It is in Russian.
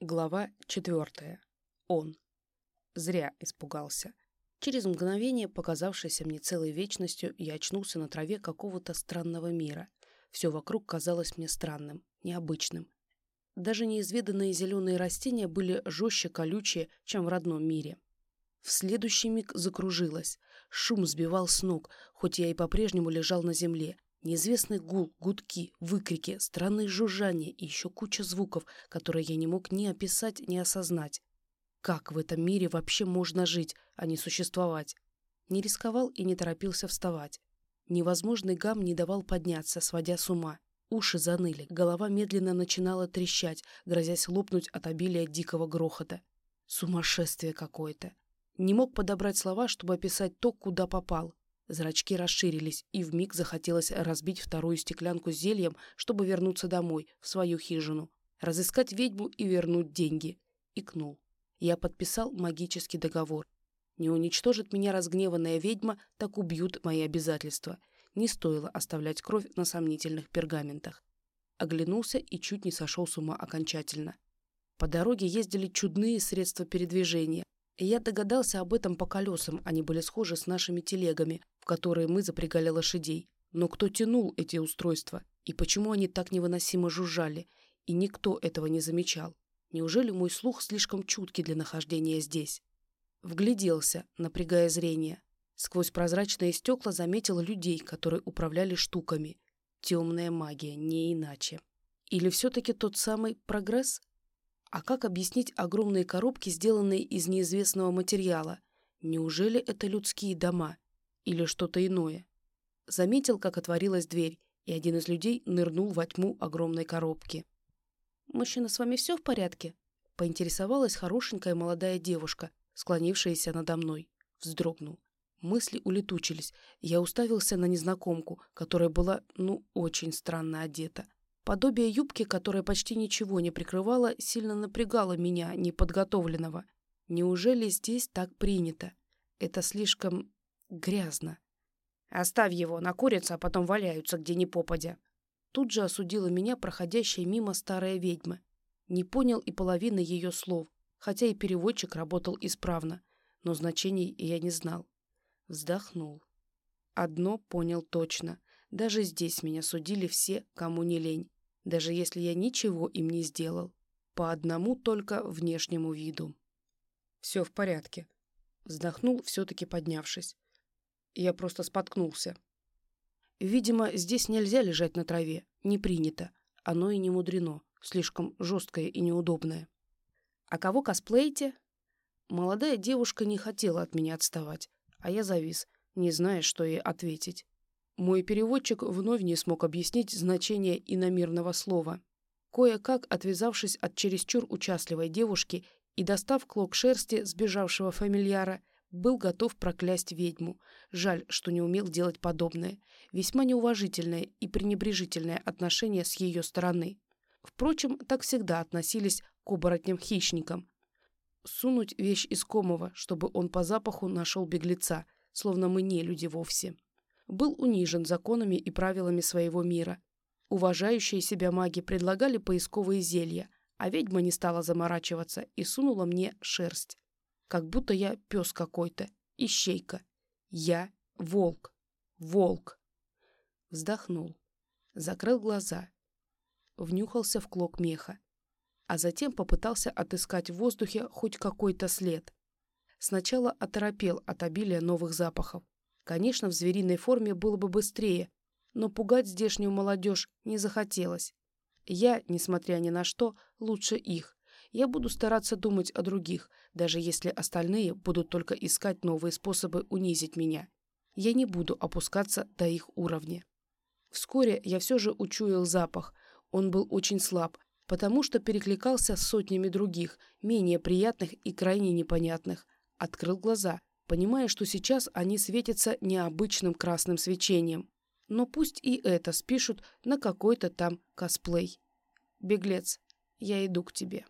Глава четвертая. Он. Зря испугался. Через мгновение, показавшееся мне целой вечностью, я очнулся на траве какого-то странного мира. Все вокруг казалось мне странным, необычным. Даже неизведанные зеленые растения были жестче колючие, чем в родном мире. В следующий миг закружилось. Шум сбивал с ног, хоть я и по-прежнему лежал на земле, Неизвестный гул, гудки, выкрики, странные жужжания и еще куча звуков, которые я не мог ни описать, ни осознать. Как в этом мире вообще можно жить, а не существовать? Не рисковал и не торопился вставать. Невозможный гам не давал подняться, сводя с ума. Уши заныли, голова медленно начинала трещать, грозясь лопнуть от обилия дикого грохота. Сумасшествие какое-то. Не мог подобрать слова, чтобы описать то, куда попал. Зрачки расширились, и вмиг захотелось разбить вторую стеклянку с зельем, чтобы вернуться домой, в свою хижину, разыскать ведьму и вернуть деньги. Икнул. Я подписал магический договор. Не уничтожит меня разгневанная ведьма, так убьют мои обязательства. Не стоило оставлять кровь на сомнительных пергаментах. Оглянулся и чуть не сошел с ума окончательно. По дороге ездили чудные средства передвижения, и я догадался об этом по колесам, они были схожи с нашими телегами, в которые мы запрягали лошадей. Но кто тянул эти устройства? И почему они так невыносимо жужжали? И никто этого не замечал. Неужели мой слух слишком чуткий для нахождения здесь? Вгляделся, напрягая зрение. Сквозь прозрачные стекла заметил людей, которые управляли штуками. Темная магия, не иначе. Или все-таки тот самый прогресс? А как объяснить огромные коробки, сделанные из неизвестного материала? Неужели это людские дома? Или что-то иное? Заметил, как отворилась дверь, и один из людей нырнул во тьму огромной коробки. «Мужчина, с вами все в порядке?» Поинтересовалась хорошенькая молодая девушка, склонившаяся надо мной. Вздрогнул. Мысли улетучились. Я уставился на незнакомку, которая была, ну, очень странно одета. Подобие юбки, которая почти ничего не прикрывала, сильно напрягало меня, неподготовленного. Неужели здесь так принято? Это слишком грязно. Оставь его, накурятся, а потом валяются, где ни попадя. Тут же осудила меня проходящая мимо старая ведьма. Не понял и половины ее слов, хотя и переводчик работал исправно, но значений я не знал. Вздохнул. Одно понял точно. Даже здесь меня судили все, кому не лень даже если я ничего им не сделал, по одному только внешнему виду. «Все в порядке», — вздохнул, все-таки поднявшись. Я просто споткнулся. Видимо, здесь нельзя лежать на траве, не принято. Оно и не мудрено, слишком жесткое и неудобное. «А кого косплеите?» Молодая девушка не хотела от меня отставать, а я завис, не зная, что ей ответить. Мой переводчик вновь не смог объяснить значение иномирного слова. Кое-как, отвязавшись от чересчур участливой девушки и достав клок шерсти сбежавшего фамильяра, был готов проклясть ведьму. Жаль, что не умел делать подобное. Весьма неуважительное и пренебрежительное отношение с ее стороны. Впрочем, так всегда относились к оборотням-хищникам. Сунуть вещь искомого, чтобы он по запаху нашел беглеца, словно мы не люди вовсе был унижен законами и правилами своего мира. Уважающие себя маги предлагали поисковые зелья, а ведьма не стала заморачиваться и сунула мне шерсть. Как будто я пес какой-то, ищейка. Я волк. Волк. Вздохнул. Закрыл глаза. Внюхался в клок меха. А затем попытался отыскать в воздухе хоть какой-то след. Сначала оторопел от обилия новых запахов. Конечно, в звериной форме было бы быстрее, но пугать здешнюю молодежь не захотелось. Я, несмотря ни на что, лучше их. Я буду стараться думать о других, даже если остальные будут только искать новые способы унизить меня. Я не буду опускаться до их уровня. Вскоре я все же учуял запах. Он был очень слаб, потому что перекликался с сотнями других, менее приятных и крайне непонятных. Открыл глаза — понимая, что сейчас они светятся необычным красным свечением. Но пусть и это спишут на какой-то там косплей. «Беглец, я иду к тебе».